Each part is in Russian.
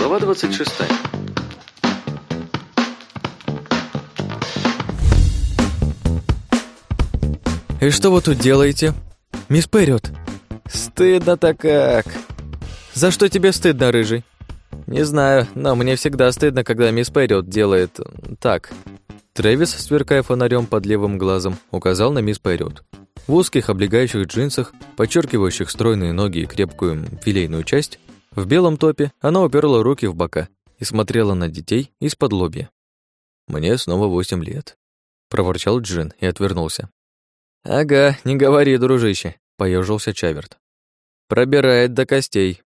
Глава 26. «И что вы тут делаете?» «Мисс Перриот!» «Стыдно-то как!» «За что тебе стыдно, рыжий?» «Не знаю, но мне всегда стыдно, когда мисс Перриот делает... так». Трэвис, сверкая фонарем под левым глазом, указал на мисс Перриот. В узких облегающих джинсах, подчеркивающих стройные ноги и крепкую филейную часть, в белом топе она уперла руки в бока и смотрела на детей из-под лобья. «Мне снова восемь лет», — проворчал Джин и отвернулся. «Ага, не говори, дружище», — поежился Чаверт. «Пробирает до костей».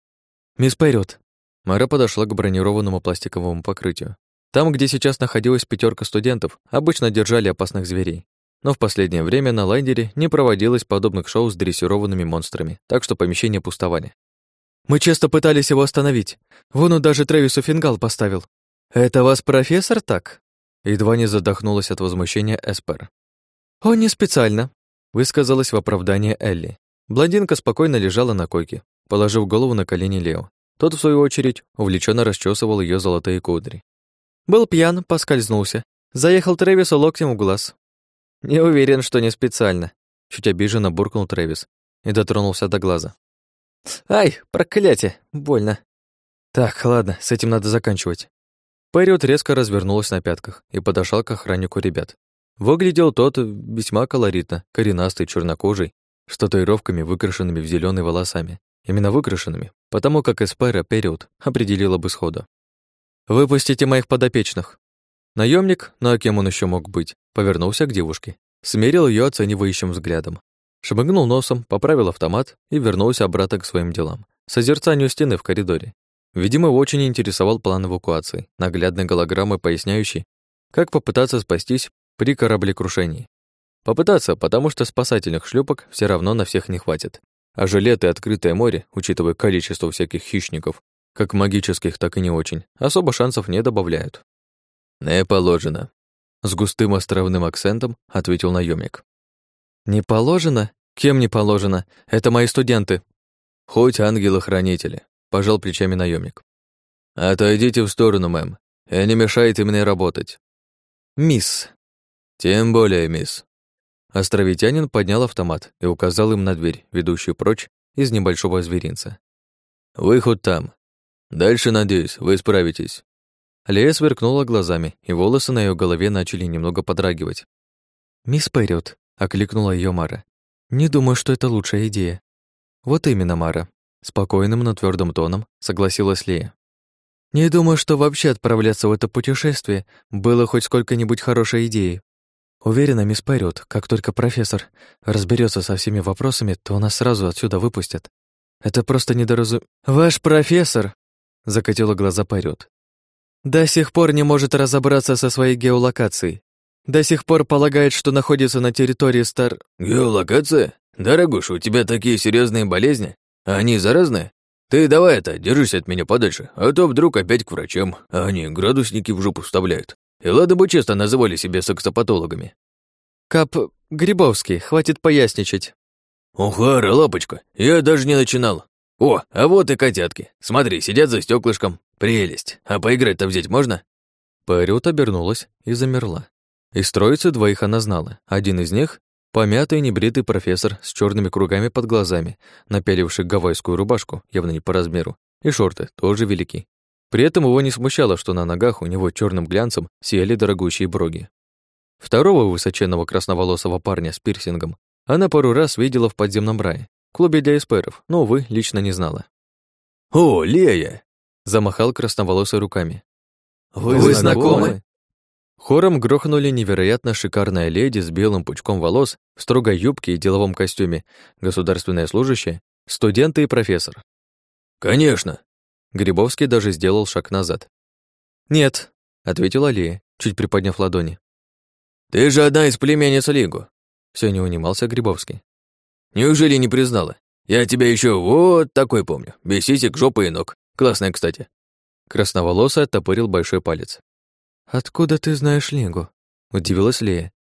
«Мисс Пайрот». Мэра подошла к бронированному пластиковому покрытию. Там, где сейчас находилась пятерка студентов, обычно держали опасных зверей. Но в последнее время на лайнере не проводилось подобных шоу с дрессированными монстрами, так что помещения пустовали. «Мы часто пытались его остановить. Вон он даже Трэвису фингал поставил». «Это вас профессор так?» Едва не задохнулась от возмущения Эспер. «Он не специально», Высказалась в оправдание Элли. Блондинка спокойно лежала на койке, положив голову на колени Лео. Тот, в свою очередь, увлеченно расчесывал ее золотые кудри. Был пьян, поскользнулся. Заехал Трэвису локтем в глаз. «Не уверен, что не специально», — чуть обиженно буркнул Трэвис и дотронулся до глаза. «Ай, проклятие, больно». «Так, ладно, с этим надо заканчивать». Пэриот резко развернулась на пятках и подошел к охраннику ребят. Выглядел тот весьма колоритно, коренастый, чернокожий, с татуировками, выкрашенными в зеленые волосами. Именно выкрашенными, потому как Эспера Период определила бы сходу. «Выпустите моих подопечных». Наемник, ну а кем он еще мог быть, повернулся к девушке, смерил ее оценивающим взглядом. Шмыгнул носом, поправил автомат и вернулся обратно к своим делам. Созерцанию стены в коридоре. Видимо, его очень интересовал план эвакуации, наглядной голограммы, поясняющей, как попытаться спастись при кораблекрушении. Попытаться, потому что спасательных шлюпок все равно на всех не хватит. А жилеты открытое море, учитывая количество всяких хищников, как магических, так и не очень, особо шансов не добавляют. «Не положено», — с густым островным акцентом ответил наемник. «Не положено? Кем не положено? Это мои студенты». «Хоть ангелы-хранители», — пожал плечами наемник. «Отойдите в сторону, мэм, и не мешайте мне работать». «Мисс», «Тем более, мисс». Островитянин поднял автомат и указал им на дверь, ведущую прочь из небольшого зверинца. «Выход там. Дальше, надеюсь, вы справитесь». Лея сверкнула глазами, и волосы на ее голове начали немного подрагивать. «Мисс Перриот», — окликнула ее Мара. «Не думаю, что это лучшая идея». «Вот именно, Мара», — спокойным, но твердым тоном согласилась Лея. «Не думаю, что вообще отправляться в это путешествие было хоть сколько-нибудь хорошей идеей. Уверена, мисс Перриот, как только профессор разберется со всеми вопросами, то нас сразу отсюда выпустят. Это просто недоразум... Ваш профессор, закатила глаза Перриот, до сих пор не может разобраться со своей геолокацией. До сих пор полагает, что находится на территории стар... Геолокация? Дорогуша, у тебя такие серьезные болезни? Они заразные? Ты давай это, держись от меня подальше, а то вдруг опять к врачам, а они градусники в жопу вставляют. И ладно бы честно называли себя сексопатологами. Кап Грибовский, хватит поясничать. Ухара, лапочка, я даже не начинал. О, а вот и котятки. Смотри, сидят за стеклышком. Прелесть. А поиграть-то взять можно? Парют обернулась и замерла. Из троицы двоих она знала. Один из них — помятый небритый профессор с черными кругами под глазами, напяливший гавайскую рубашку, явно не по размеру, и шорты, тоже велики. При этом его не смущало, что на ногах у него черным глянцем сияли дорогущие броги. Второго высоченного красноволосого парня с пирсингом она пару раз видела в подземном рае, клубе для эсперов, но, увы, лично не знала. «О, Лея!» — замахал красноволосой руками. «Вы, Вы знакомы?» Хором грохнули невероятно шикарная леди с белым пучком волос, в строгой юбке и деловом костюме, государственная служащая, студенты и профессор. «Конечно!» Грибовский даже сделал шаг назад. «Нет», — ответила Лия, чуть приподняв ладони. «Ты же одна из племянниц Лигу», — все не унимался Грибовский. «Неужели не признала? Я тебя еще вот такой помню. Без сисек, жопы и ног. Классная, кстати». Красноволосый оттопырил большой палец. «Откуда ты знаешь Лигу?» — удивилась Лея.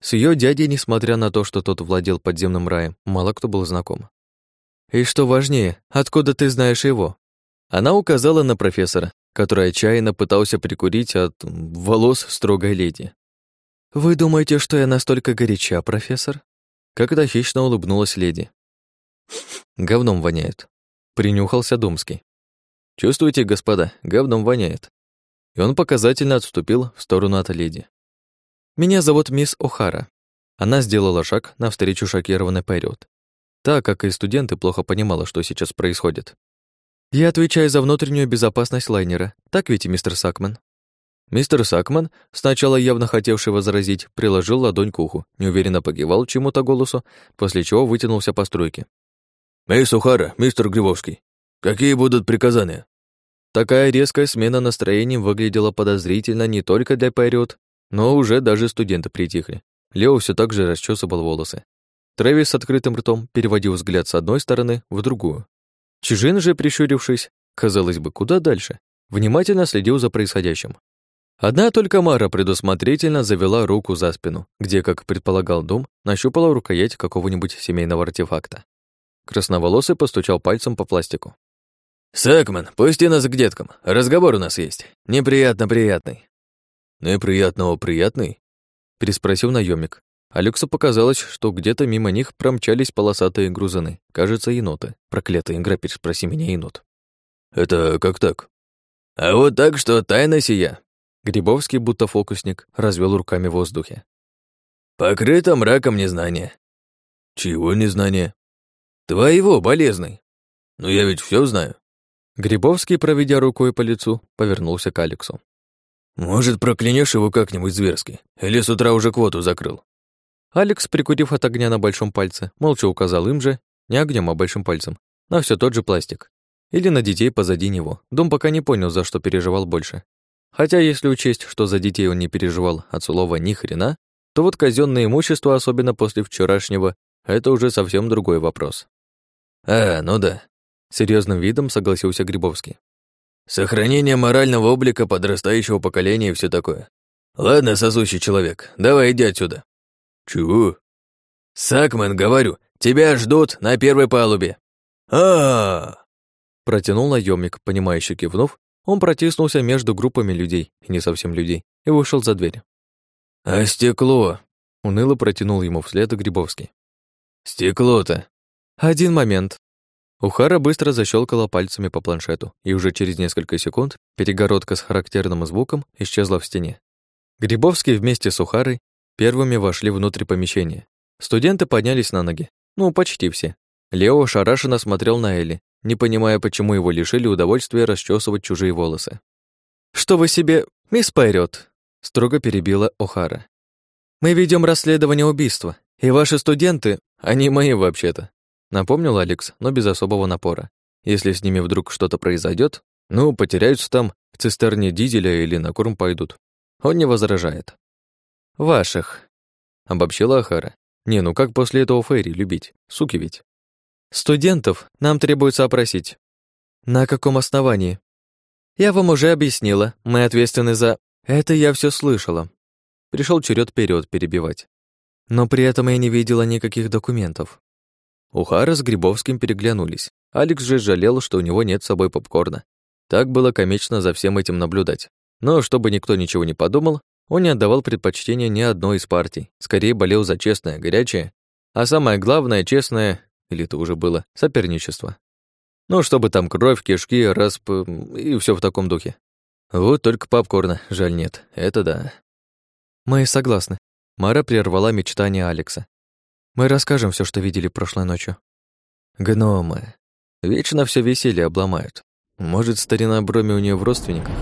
С ее дядей, несмотря на то, что тот владел подземным раем, мало кто был знаком. «И что важнее, откуда ты знаешь его?» Она указала на профессора, который отчаянно пытался прикурить от волос строгой леди. «Вы думаете, что я настолько горяча, профессор?» Как-то хищно улыбнулась леди. «Говном воняет», — принюхался Думский. «Чувствуете, господа, говном воняет». Он показательно отступил в сторону от леди. «Меня зовут мисс О'Хара». Она сделала шаг навстречу шокированной Пайрёт. Так как и студенты плохо понимала, что сейчас происходит. «Я отвечаю за внутреннюю безопасность лайнера. Так ведь, мистер Сакман?» Мистер Сакман, сначала явно хотевший возразить, приложил ладонь к уху, неуверенно погивал чему-то голосу, после чего вытянулся по струйке. «Эй, Сухара, мистер Грибовский, какие будут приказания?» Такая резкая смена настроения выглядела подозрительно не только для Пайриот, но уже даже студенты притихли. Лео все так же расчесывал волосы. Трэвис с открытым ртом переводил взгляд с одной стороны в другую. Чижин же, прищурившись, казалось бы, куда дальше, внимательно следил за происходящим. Одна только Мара предусмотрительно завела руку за спину, где, как предполагал Дом, нащупала рукоять какого-нибудь семейного артефакта. Красноволосый постучал пальцем по пластику. «Сэкман, пусти нас к деткам. Разговор у нас есть. Неприятно-приятный». «Неприятного-приятный?» переспросил наемник. Алексу показалось, что где-то мимо них промчались полосатые грузаны. Кажется, еноты. Проклятая игра, переспроси меня, енот. «Это как так?» «А вот так, что тайна сия. Грибовский, будто фокусник, развел руками в воздухе. «Покрыто мраком незнания». «Чего незнания?» «Твоего, болезный. Но я ведь все знаю». Грибовский, проведя рукой по лицу, повернулся к Алексу. «Может, проклянешь его как-нибудь зверски? Или с утра уже квоту закрыл?» Алекс, прикурив от огня на большом пальце, молча указал им же, не огнем, а большим пальцем, на все тот же пластик. Или на детей позади него. Дом пока не понял, за что переживал больше. Хотя, если учесть, что за детей он не переживал от слова ни хрена, то вот казенное имущество, особенно после вчерашнего, это уже совсем другой вопрос. «А, ну да», — серьезным видом согласился Грибовский. «Сохранение морального облика подрастающего поколения и все такое. Ладно, сосущий человек, давай иди отсюда». «Чего?» «Сакмен, говорю, тебя ждут на первой палубе». А, -а, -а, Протянул наемник, понимающе кивнув, он протиснулся между группами людей, не совсем людей, и вышел за дверь. «А стекло?» — уныло протянул ему вслед Грибовский. «Стекло-то!» «Один момент». Ухара быстро защелкала пальцами по планшету, и уже через несколько секунд перегородка с характерным звуком исчезла в стене. Грибовский вместе с Ухарой первыми вошли внутрь помещения. Студенты поднялись на ноги. Ну, почти все. Лео шарашенно смотрел на Элли, не понимая, почему его лишили удовольствия расчесывать чужие волосы. «Что вы себе, мисс Пайрёт?» — строго перебила О'Хара. «Мы ведем расследование убийства, и ваши студенты, они мои вообще-то», — напомнил Алекс, но без особого напора. «Если с ними вдруг что-то произойдет, ну, потеряются там в цистерне дизеля или на корм пойдут. Он не возражает». «Ваших», — обобщила Ахара. «Не, ну как после этого Фейри любить? Суки ведь». Студентов нам требуется опросить. На каком основании? Я вам уже объяснила, мы ответственны за... Это я все слышала. Пришел черед вперед перебивать. Но при этом я не видела никаких документов. Ухара с Грибовским переглянулись. Алекс же жалел, что у него нет с собой попкорна. Так было комично за всем этим наблюдать. Но чтобы никто ничего не подумал, он не отдавал предпочтения ни одной из партий. Скорее болел за честное, горячее, а самое главное, честное или это уже было соперничество. Ну, чтобы там кровь, кишки, расп... и все в таком духе. Вот только попкорна, жаль нет, это да. Мы согласны. Мара прервала мечтание Алекса. Мы расскажем все, что видели прошлой ночью. Гномы. Вечно все веселье обломают. Может, старина Броми у нее в родственниках?